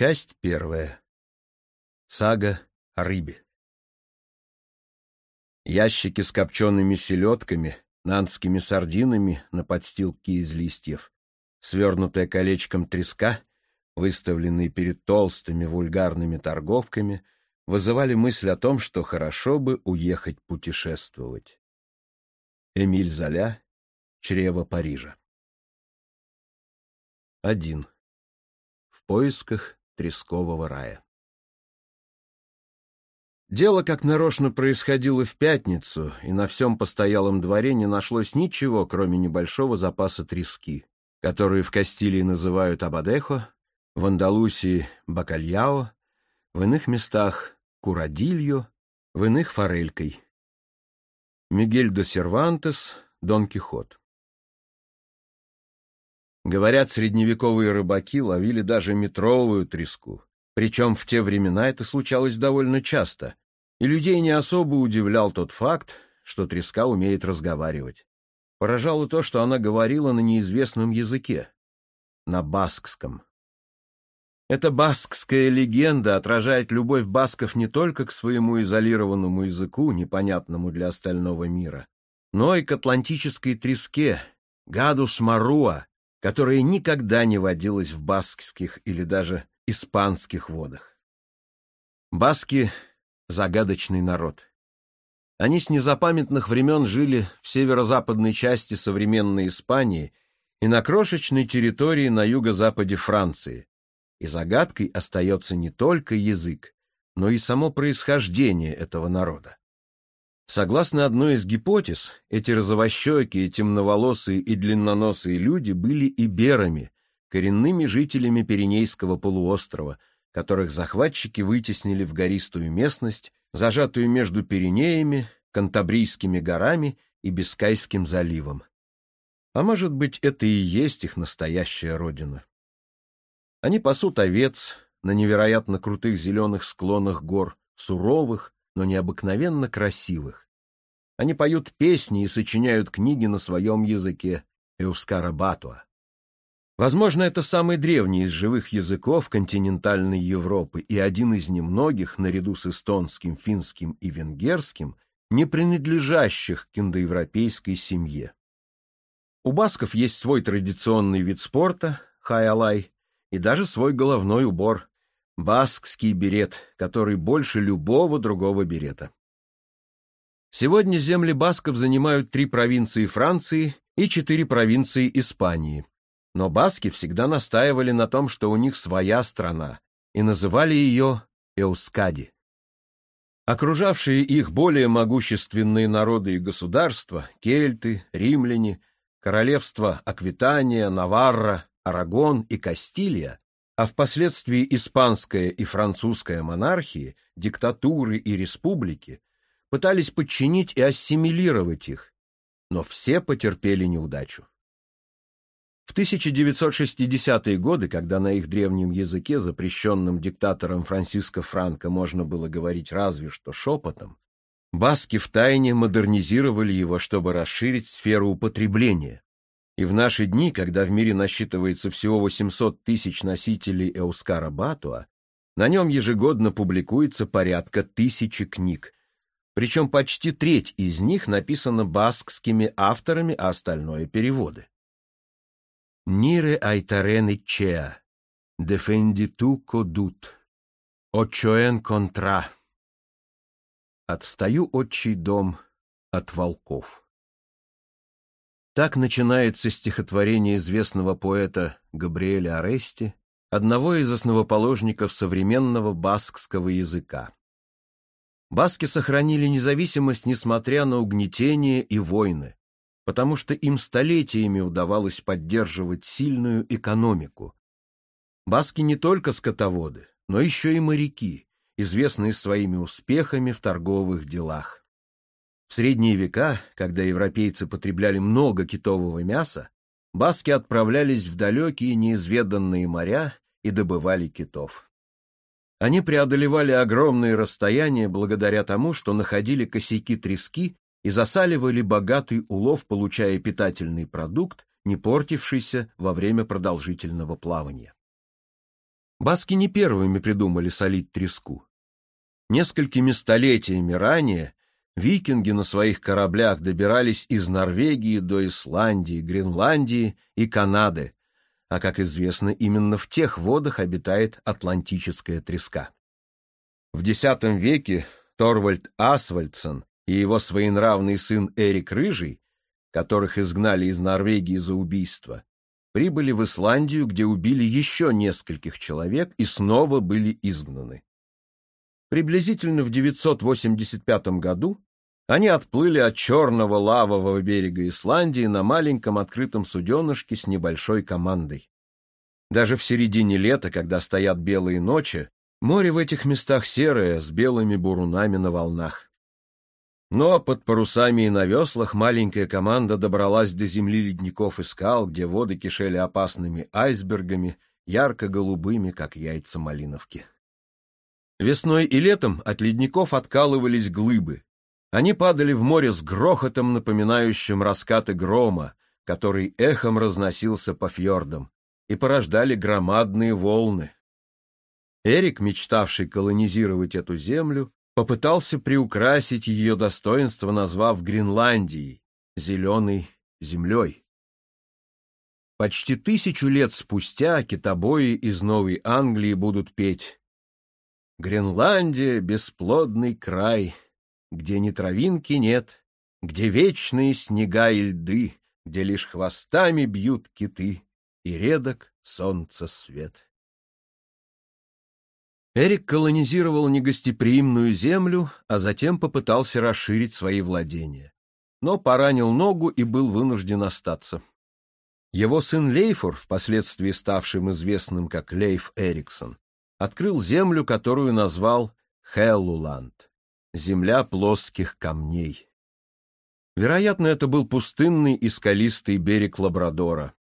Часть первая. Сага о рыбе. Ящики с копчеными селедками, нанскими сардинами на подстилке из листьев, свернутое колечком треска, выставленные перед толстыми вульгарными торговками, вызывали мысль о том, что хорошо бы уехать путешествовать. Эмиль Золя, Чрево Парижа. Один. В поисках трескового рая. Дело как нарочно происходило в пятницу, и на всем постоялом дворе не нашлось ничего, кроме небольшого запаса трески, которую в Кастилии называют абадехо, в Андалусии — бакальяо, в иных местах — курадильо, в иных — форелькой. Мигель де Сервантес, Дон Кихот. Говорят, средневековые рыбаки ловили даже метровую треску. Причем в те времена это случалось довольно часто, и людей не особо удивлял тот факт, что треска умеет разговаривать. Поражало то, что она говорила на неизвестном языке, на баскском. Эта баскская легенда отражает любовь басков не только к своему изолированному языку, непонятному для остального мира, но и к атлантической треске, гадус маруа, которая никогда не водилась в баскских или даже испанских водах. Баски — загадочный народ. Они с незапамятных времен жили в северо-западной части современной Испании и на крошечной территории на юго-западе Франции. И загадкой остается не только язык, но и само происхождение этого народа. Согласно одной из гипотез, эти розовощекие, темноволосые и длинноносые люди были иберами, коренными жителями Пиренейского полуострова, которых захватчики вытеснили в гористую местность, зажатую между Пиренеями, Кантабрийскими горами и Бискайским заливом. А может быть, это и есть их настоящая родина. Они пасут овец на невероятно крутых зеленых склонах гор, суровых, но необыкновенно красивых. Они поют песни и сочиняют книги на своем языке Эускара Батуа. Возможно, это самый древний из живых языков континентальной Европы и один из немногих, наряду с эстонским, финским и венгерским, не принадлежащих к индоевропейской семье. У басков есть свой традиционный вид спорта – хайалай, и даже свой головной убор баскский берет, который больше любого другого берета. Сегодня земли басков занимают три провинции Франции и четыре провинции Испании. Но баски всегда настаивали на том, что у них своя страна, и называли ее Эускади. Окружавшие их более могущественные народы и государства – кельты, римляне, королевства Аквитания, Наварра, Арагон и Кастилия а впоследствии испанская и французская монархии, диктатуры и республики пытались подчинить и ассимилировать их, но все потерпели неудачу. В 1960-е годы, когда на их древнем языке, запрещенном диктатором Франциско Франко, можно было говорить разве что шепотом, баски втайне модернизировали его, чтобы расширить сферу употребления, и в наши дни, когда в мире насчитывается всего 800 тысяч носителей Эускара Батуа, на нем ежегодно публикуется порядка тысячи книг, причем почти треть из них написана баскскими авторами, а остальное — переводы. «Нире айтарены чеа, дефенди ту кодут, очоэн контра». «Отстаю, отчий дом, от волков». Так начинается стихотворение известного поэта Габриэля Арести, одного из основоположников современного баскского языка. Баски сохранили независимость, несмотря на угнетение и войны, потому что им столетиями удавалось поддерживать сильную экономику. Баски не только скотоводы, но еще и моряки, известные своими успехами в торговых делах. В средние века, когда европейцы потребляли много китового мяса, баски отправлялись в далекие неизведанные моря и добывали китов. Они преодолевали огромные расстояния благодаря тому, что находили косяки трески и засаливали богатый улов, получая питательный продукт, не портившийся во время продолжительного плавания. Баски не первыми придумали солить треску. Несколькими столетиями ранее викинги на своих кораблях добирались из Норвегии до Исландии, Гренландии и Канады, а, как известно, именно в тех водах обитает атлантическая треска. В X веке Торвальд Асвальдсен и его своенравный сын Эрик Рыжий, которых изгнали из Норвегии за убийство, прибыли в Исландию, где убили еще нескольких человек и снова были изгнаны. Приблизительно в 985 году они отплыли от черного лавового берега Исландии на маленьком открытом суденышке с небольшой командой. Даже в середине лета, когда стоят белые ночи, море в этих местах серое, с белыми бурунами на волнах. Но под парусами и на веслах маленькая команда добралась до земли ледников и скал, где воды кишели опасными айсбергами, ярко-голубыми, как яйца малиновки. Весной и летом от ледников откалывались глыбы. Они падали в море с грохотом, напоминающим раскаты грома, который эхом разносился по фьордам, и порождали громадные волны. Эрик, мечтавший колонизировать эту землю, попытался приукрасить ее достоинство, назвав Гренландией, зеленой землей. Почти тысячу лет спустя китобои из Новой Англии будут петь Гренландия — бесплодный край, где ни травинки нет, где вечные снега и льды, где лишь хвостами бьют киты, и редок солнца свет. Эрик колонизировал негостеприимную землю, а затем попытался расширить свои владения. Но поранил ногу и был вынужден остаться. Его сын Лейфор, впоследствии ставшим известным как Лейф Эриксон, открыл землю, которую назвал Хеллуланд — земля плоских камней. Вероятно, это был пустынный и скалистый берег Лабрадора.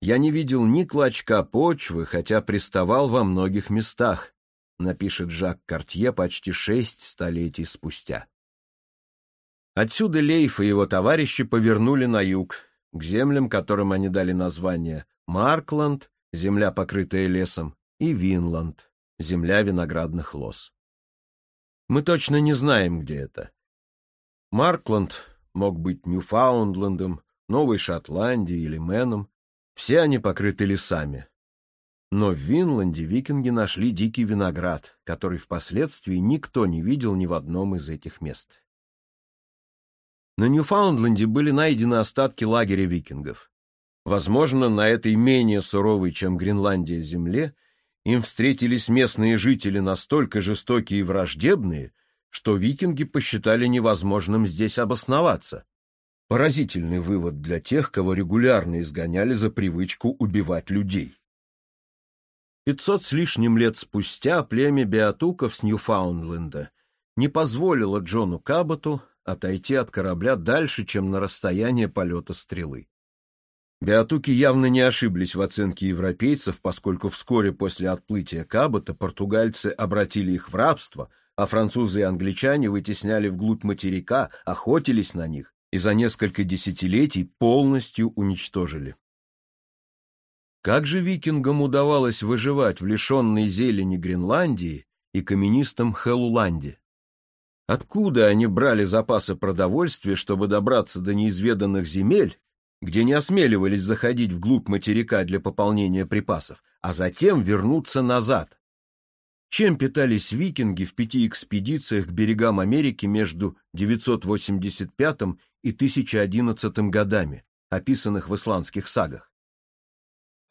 Я не видел ни клочка почвы, хотя приставал во многих местах, напишет Жак Картье почти шесть столетий спустя. Отсюда Лейф и его товарищи повернули на юг, к землям, которым они дали название Маркланд, земля, покрытая лесом, и Винланд, земля виноградных лоз. Мы точно не знаем, где это. Маркланд мог быть Ньюфаундлендом, Новой Шотландией или Мэном. Все они покрыты лесами. Но в Винланде викинги нашли дикий виноград, который впоследствии никто не видел ни в одном из этих мест. На Ньюфаундленде были найдены остатки лагеря викингов. Возможно, на этой менее суровой, чем Гренландия, земле им встретились местные жители настолько жестокие и враждебные, что викинги посчитали невозможным здесь обосноваться. Поразительный вывод для тех, кого регулярно изгоняли за привычку убивать людей. Пятьсот с лишним лет спустя племя Беатуков с Ньюфаундленда не позволило Джону Каботу отойти от корабля дальше, чем на расстояние полета стрелы. Беатуки явно не ошиблись в оценке европейцев, поскольку вскоре после отплытия Кабота португальцы обратили их в рабство, а французы и англичане вытесняли вглубь материка, охотились на них и за несколько десятилетий полностью уничтожили. Как же викингам удавалось выживать в лишенной зелени Гренландии и каменистом Хелуланде? Откуда они брали запасы продовольствия, чтобы добраться до неизведанных земель, где не осмеливались заходить вглубь материка для пополнения припасов, а затем вернуться назад. Чем питались викинги в пяти экспедициях к берегам Америки между 985 и 1011 годами, описанных в исландских сагах?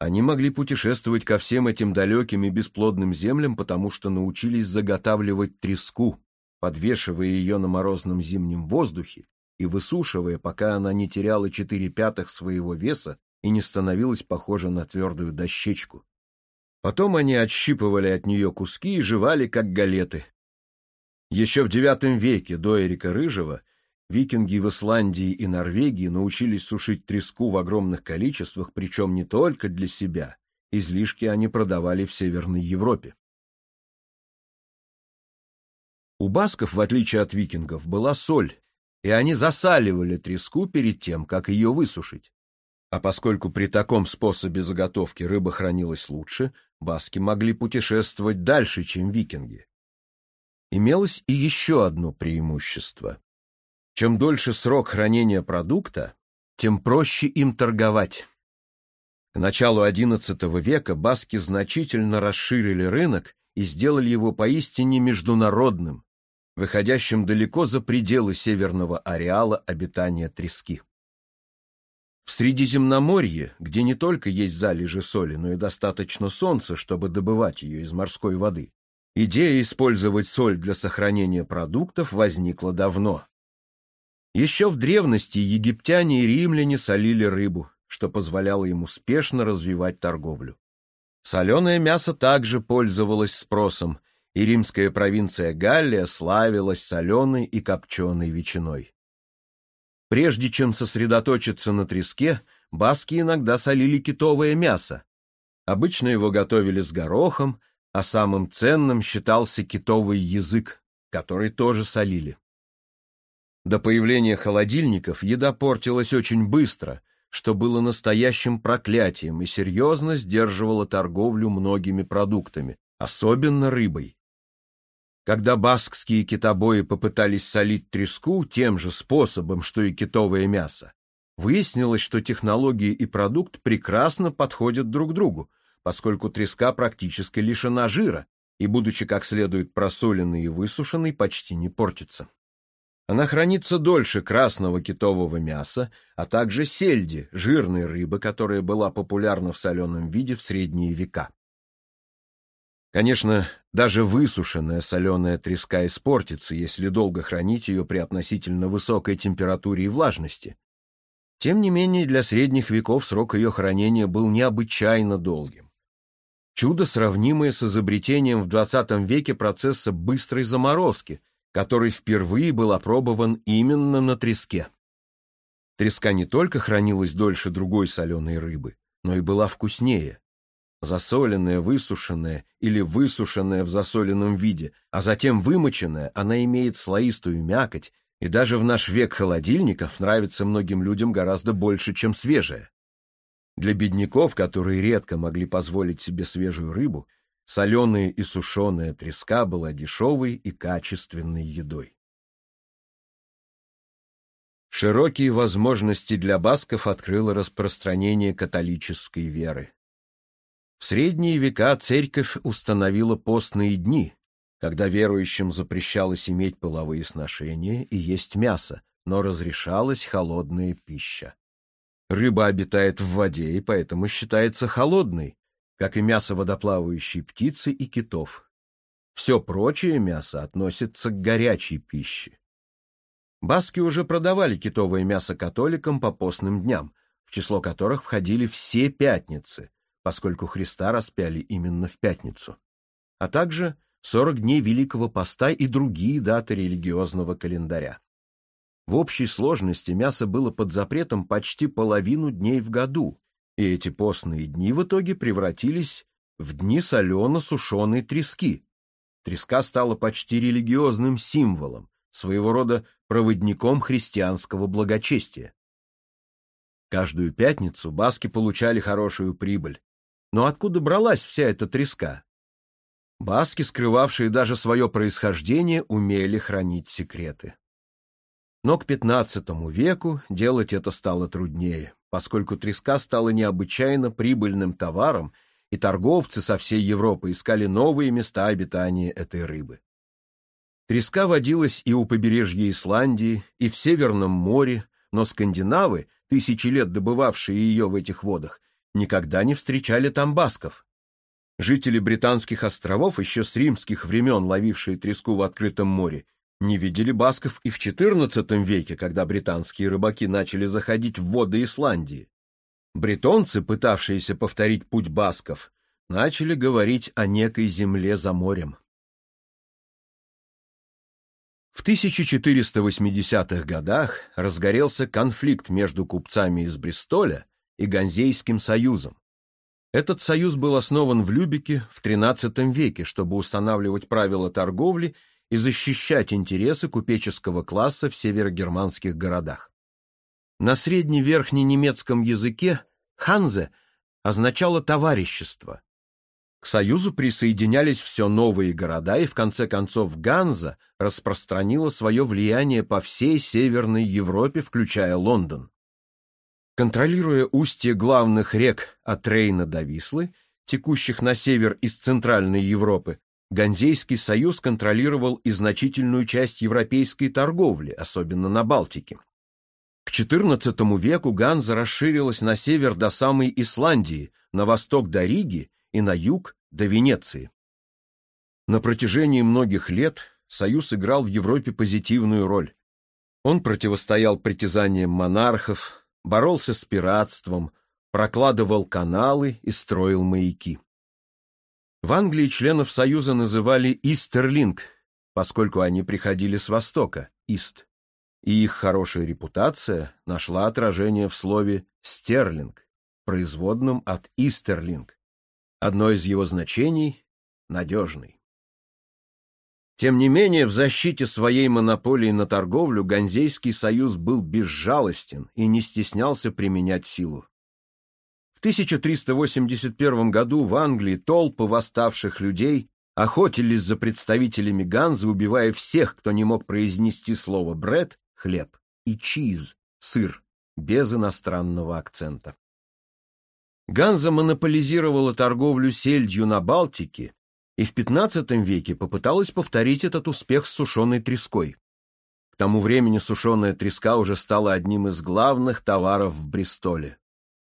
Они могли путешествовать ко всем этим далеким и бесплодным землям, потому что научились заготавливать треску, подвешивая ее на морозном зимнем воздухе и высушивая, пока она не теряла четыре пятых своего веса и не становилась похожа на твердую дощечку. Потом они отщипывали от нее куски и жевали, как галеты. Еще в IX веке до Эрика Рыжего викинги в Исландии и Норвегии научились сушить треску в огромных количествах, причем не только для себя. Излишки они продавали в Северной Европе. У басков, в отличие от викингов, была соль, и они засаливали треску перед тем, как ее высушить. А поскольку при таком способе заготовки рыба хранилась лучше, баски могли путешествовать дальше, чем викинги. Имелось и еще одно преимущество. Чем дольше срок хранения продукта, тем проще им торговать. К началу XI века баски значительно расширили рынок и сделали его поистине международным, выходящим далеко за пределы северного ареала обитания трески. В Средиземноморье, где не только есть залежи соли, но и достаточно солнца, чтобы добывать ее из морской воды, идея использовать соль для сохранения продуктов возникла давно. Еще в древности египтяне и римляне солили рыбу, что позволяло им успешно развивать торговлю. Соленое мясо также пользовалось спросом, и римская провинция Галлия славилась соленой и копченой ветчиной. Прежде чем сосредоточиться на треске, баски иногда солили китовое мясо. Обычно его готовили с горохом, а самым ценным считался китовый язык, который тоже солили. До появления холодильников еда портилась очень быстро, что было настоящим проклятием и серьезно сдерживало торговлю многими продуктами, особенно рыбой. Когда баскские китобои попытались солить треску тем же способом, что и китовое мясо, выяснилось, что технологии и продукт прекрасно подходят друг другу, поскольку треска практически лишена жира и, будучи как следует просоленной и высушенной, почти не портится. Она хранится дольше красного китового мяса, а также сельди, жирной рыбы, которая была популярна в соленом виде в средние века. Конечно, даже высушенная соленая треска испортится, если долго хранить ее при относительно высокой температуре и влажности. Тем не менее, для средних веков срок ее хранения был необычайно долгим. Чудо, сравнимое с изобретением в XX веке процесса быстрой заморозки, который впервые был опробован именно на треске. Треска не только хранилась дольше другой соленой рыбы, но и была вкуснее засоленная, высушенная или высушенная в засоленном виде, а затем вымоченная, она имеет слоистую мякоть и даже в наш век холодильников нравится многим людям гораздо больше, чем свежая. Для бедняков, которые редко могли позволить себе свежую рыбу, соленая и сушеная треска была дешевой и качественной едой. Широкие возможности для басков открыло распространение католической веры. Средние века церковь установила постные дни, когда верующим запрещалось иметь половые сношения и есть мясо, но разрешалась холодная пища. Рыба обитает в воде и поэтому считается холодной, как и мясо водоплавающей птицы и китов. Все прочее мясо относится к горячей пище. Баски уже продавали китовое мясо католикам по постным дням, в число которых входили все пятницы, поскольку Христа распяли именно в пятницу, а также 40 дней Великого Поста и другие даты религиозного календаря. В общей сложности мясо было под запретом почти половину дней в году, и эти постные дни в итоге превратились в дни солено-сушеной трески. Треска стала почти религиозным символом, своего рода проводником христианского благочестия. Каждую пятницу баски получали хорошую прибыль, но откуда бралась вся эта треска? Баски, скрывавшие даже свое происхождение, умели хранить секреты. Но к XV веку делать это стало труднее, поскольку треска стала необычайно прибыльным товаром, и торговцы со всей Европы искали новые места обитания этой рыбы. Треска водилась и у побережья Исландии, и в Северном море, но скандинавы, тысячи лет добывавшие ее в этих водах, никогда не встречали там басков. Жители британских островов, еще с римских времен ловившие треску в открытом море, не видели басков и в XIV веке, когда британские рыбаки начали заходить в воды Исландии. Бретонцы, пытавшиеся повторить путь басков, начали говорить о некой земле за морем. В 1480-х годах разгорелся конфликт между купцами из Бристоля и Ганзейским союзом. Этот союз был основан в Любике в XIII веке, чтобы устанавливать правила торговли и защищать интересы купеческого класса в северогерманских городах. На средне-верхненемецком языке «ханзе» означало «товарищество». К Союзу присоединялись все новые города, и в конце концов Ганза распространила свое влияние по всей Северной Европе, включая Лондон. Контролируя устье главных рек от Рейна до Вислы, текущих на север из Центральной Европы, Ганзейский союз контролировал и значительную часть европейской торговли, особенно на Балтике. К XIV веку Ганза расширилась на север до самой Исландии, на восток до Риги и на юг до Венеции. На протяжении многих лет Союз играл в Европе позитивную роль. Он противостоял притязаниям монархов, боролся с пиратством, прокладывал каналы и строил маяки. В Англии членов Союза называли «Истерлинг», поскольку они приходили с востока, «Ист», и их хорошая репутация нашла отражение в слове «стерлинг», производном от «истерлинг». Одно из его значений — «надежный». Тем не менее, в защите своей монополии на торговлю Ганзейский союз был безжалостен и не стеснялся применять силу. 1381 году в Англии толпы восставших людей охотились за представителями Ганзы, убивая всех, кто не мог произнести слово «бред» — хлеб и «чиз» — сыр, без иностранного акцента. Ганза монополизировала торговлю сельдью на Балтике и в XV веке попыталась повторить этот успех с сушеной треской. К тому времени сушеная треска уже стала одним из главных товаров в Бристоле.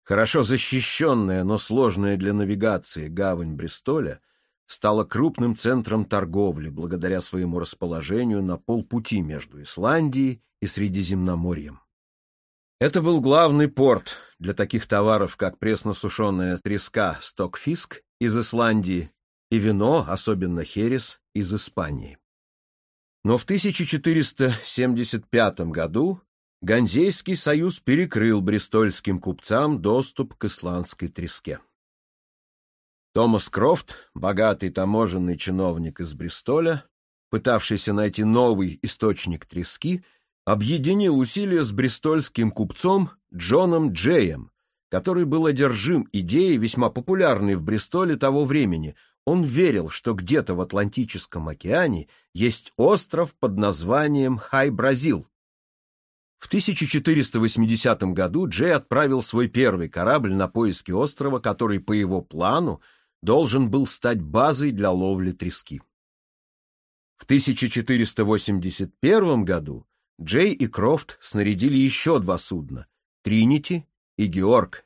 Хорошо защищенная, но сложная для навигации гавань Бристоля стала крупным центром торговли благодаря своему расположению на полпути между Исландией и Средиземноморьем. Это был главный порт для таких товаров, как пресно-сушеная треска стокфиск из Исландии и вино, особенно херес, из Испании. Но в 1475 году Ганзейский союз перекрыл брестольским купцам доступ к исландской треске. Томас Крофт, богатый таможенный чиновник из Бристоля, пытавшийся найти новый источник трески, объединил усилия с брестольским купцом Джоном Джеем, который был одержим идеей, весьма популярной в Бристоле того времени. Он верил, что где-то в Атлантическом океане есть остров под названием Хай-Бразил, в 1480 году Джей отправил свой первый корабль на поиски острова, который по его плану должен был стать базой для ловли трески. В 1481 году Джей и Крофт снарядили еще два судна – Тринити и Георг.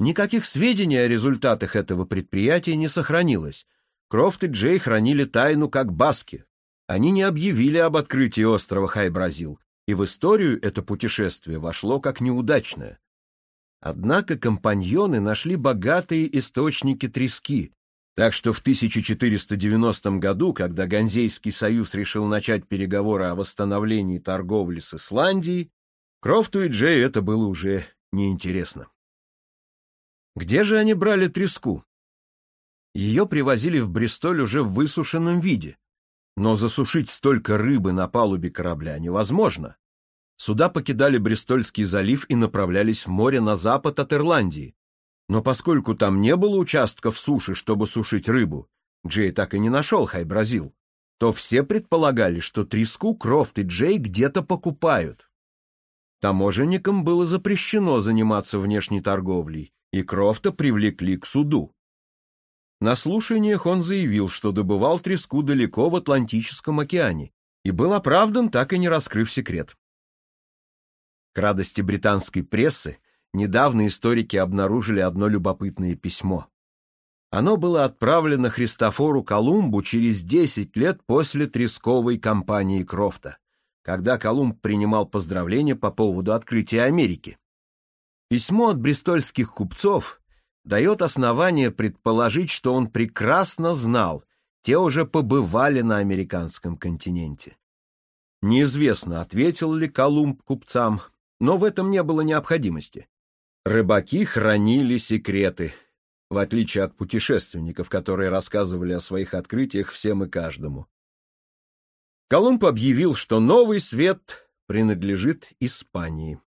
Никаких сведений о результатах этого предприятия не сохранилось. Крофт и Джей хранили тайну как баски. Они не объявили об открытии острова Хай-Бразил, и в историю это путешествие вошло как неудачное. Однако компаньоны нашли богатые источники трески, так что в 1490 году, когда Ганзейский союз решил начать переговоры о восстановлении торговли с Исландией, Крофту и Джею это было уже неинтересно. Где же они брали треску? Ее привозили в Бристоль уже в высушенном виде, но засушить столько рыбы на палубе корабля невозможно. Суда покидали Бристольский залив и направлялись в море на запад от Ирландии. Но поскольку там не было участков суши, чтобы сушить рыбу, Джей так и не нашел Хай-Бразил, то все предполагали, что треску Крофт и Джей где-то покупают. Таможенникам было запрещено заниматься внешней торговлей, и Крофта привлекли к суду. На слушаниях он заявил, что добывал треску далеко в Атлантическом океане, и был оправдан, так и не раскрыв секрет. К радости британской прессы, недавно историки обнаружили одно любопытное письмо. Оно было отправлено Христофору Колумбу через 10 лет после тресковой кампании Крофта, когда Колумб принимал поздравления по поводу открытия Америки. Письмо от бристольских купцов дает основание предположить, что он прекрасно знал, те уже побывали на американском континенте. Неизвестно, ответил ли Колумб купцам, но в этом не было необходимости. Рыбаки хранили секреты, в отличие от путешественников, которые рассказывали о своих открытиях всем и каждому. Колумб объявил, что новый свет принадлежит Испании.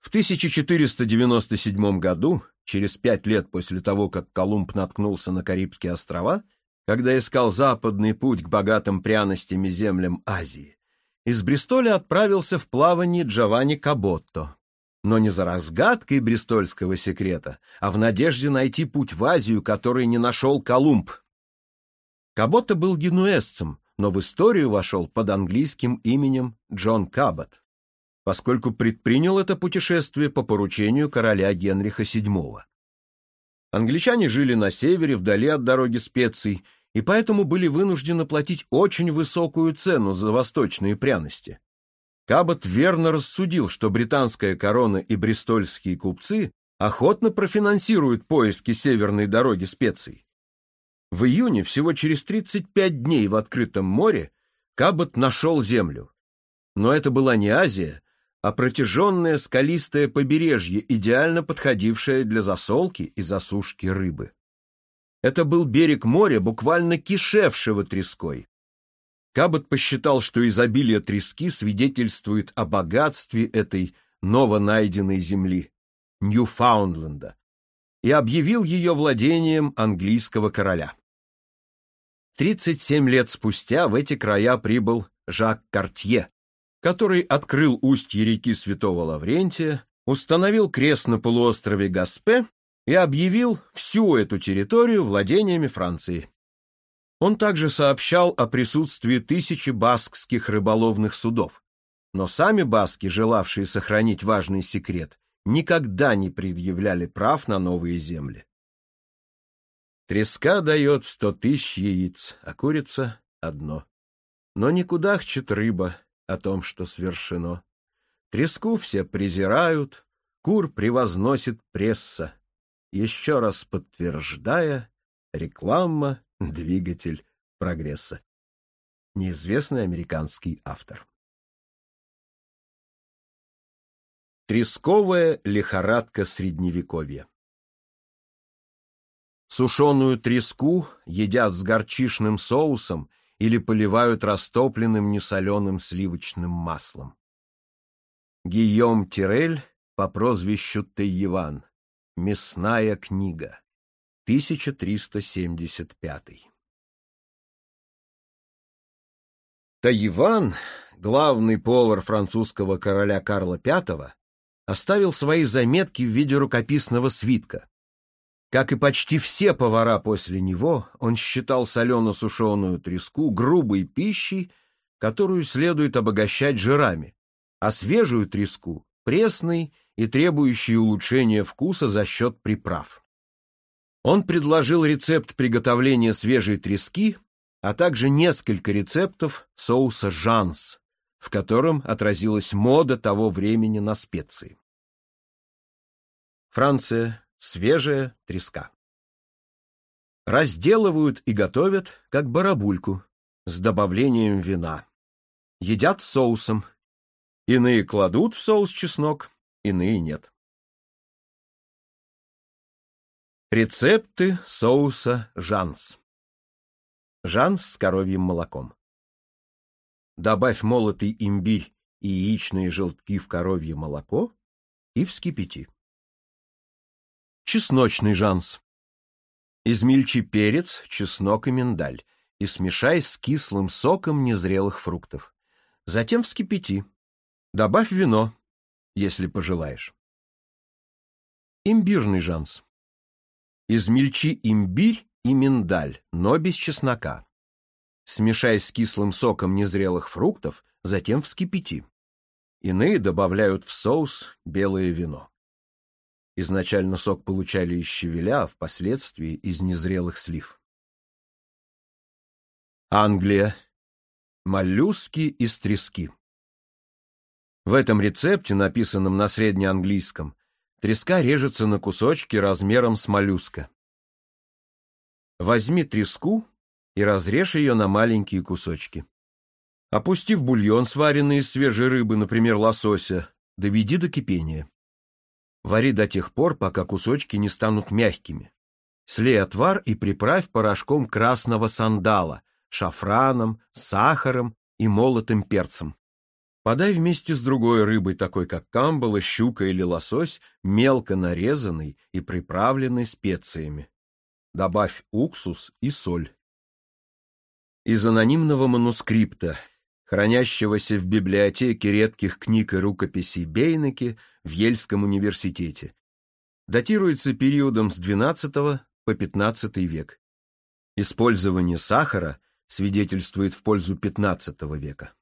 В 1497 году через пять лет после того, как Колумб наткнулся на Карибские острова, когда искал западный путь к богатым пряностями землям Азии, из Бристоля отправился в плавание Джованни Каботто. Но не за разгадкой бристольского секрета, а в надежде найти путь в Азию, который не нашел Колумб. Каботто был генуэзцем, но в историю вошел под английским именем Джон Кабот, поскольку предпринял это путешествие по поручению короля Генриха VII. Англичане жили на севере, вдали от дороги специй, и поэтому были вынуждены платить очень высокую цену за восточные пряности. Кабот верно рассудил, что британская корона и брестольские купцы охотно профинансируют поиски северной дороги специй. В июне, всего через 35 дней в открытом море, Кабот нашел землю. Но это была не Азия, а протяженное скалистое побережье, идеально подходившее для засолки и засушки рыбы. Это был берег моря, буквально кишевшего треской. Кабот посчитал, что изобилие трески свидетельствует о богатстве этой новонайденной земли, Ньюфаундленда, и объявил ее владением английского короля. 37 лет спустя в эти края прибыл Жак Картье, который открыл устье реки Святого Лаврентия, установил крест на полуострове Гаспе и объявил всю эту территорию владениями Франции. Он также сообщал о присутствии тысячи баскских рыболовных судов, но сами баски, желавшие сохранить важный секрет, никогда не предъявляли прав на новые земли. Треска дает сто тысяч яиц, а курица — одно. Но никуда хчет рыба о том, что свершено. Треску все презирают, кур превозносит пресса еще раз подтверждая реклама — двигатель прогресса. Неизвестный американский автор. Тресковая лихорадка Средневековья Сушеную треску едят с горчишным соусом или поливают растопленным несоленым сливочным маслом. Гийом Тирель по прозвищу Тейеван Мясная книга. 1375. Таиван, главный повар французского короля Карла V, оставил свои заметки в виде рукописного свитка. Как и почти все повара после него, он считал солено-сушеную треску грубой пищей, которую следует обогащать жирами, а свежую треску — пресной и требующие улучшения вкуса за счет приправ. Он предложил рецепт приготовления свежей трески, а также несколько рецептов соуса жанс, в котором отразилась мода того времени на специи. Франция. Свежая треска. Разделывают и готовят, как барабульку, с добавлением вина. Едят соусом. Иные кладут в соус чеснок, иные нет. Рецепты соуса жанс. Жанс с коровьим молоком. Добавь молотый имбирь и яичные желтки в коровье молоко и вскипяти. Чесночный жанс. Измельчи перец, чеснок и миндаль и смешай с кислым соком незрелых фруктов. Затем вскипяти. Добавь вино, если пожелаешь. Имбирный жанс. Измельчи имбирь и миндаль, но без чеснока. Смешай с кислым соком незрелых фруктов, затем вскипяти. Иные добавляют в соус белое вино. Изначально сок получали из щавеля, а впоследствии из незрелых слив. Англия. Моллюски из трески. В этом рецепте, написанном на среднеанглийском, треска режется на кусочки размером с моллюска. Возьми треску и разрежь ее на маленькие кусочки. Опусти в бульон, сваренный из свежей рыбы, например, лосося, доведи до кипения. Вари до тех пор, пока кусочки не станут мягкими. Слей отвар и приправь порошком красного сандала, шафраном, сахаром и молотым перцем. Подай вместе с другой рыбой, такой как камбала, щука или лосось, мелко нарезанный и приправленный специями. Добавь уксус и соль. Из анонимного манускрипта, хранящегося в библиотеке редких книг и рукописей Бейнеке в Ельском университете, датируется периодом с XII по XV век. Использование сахара свидетельствует в пользу XV века.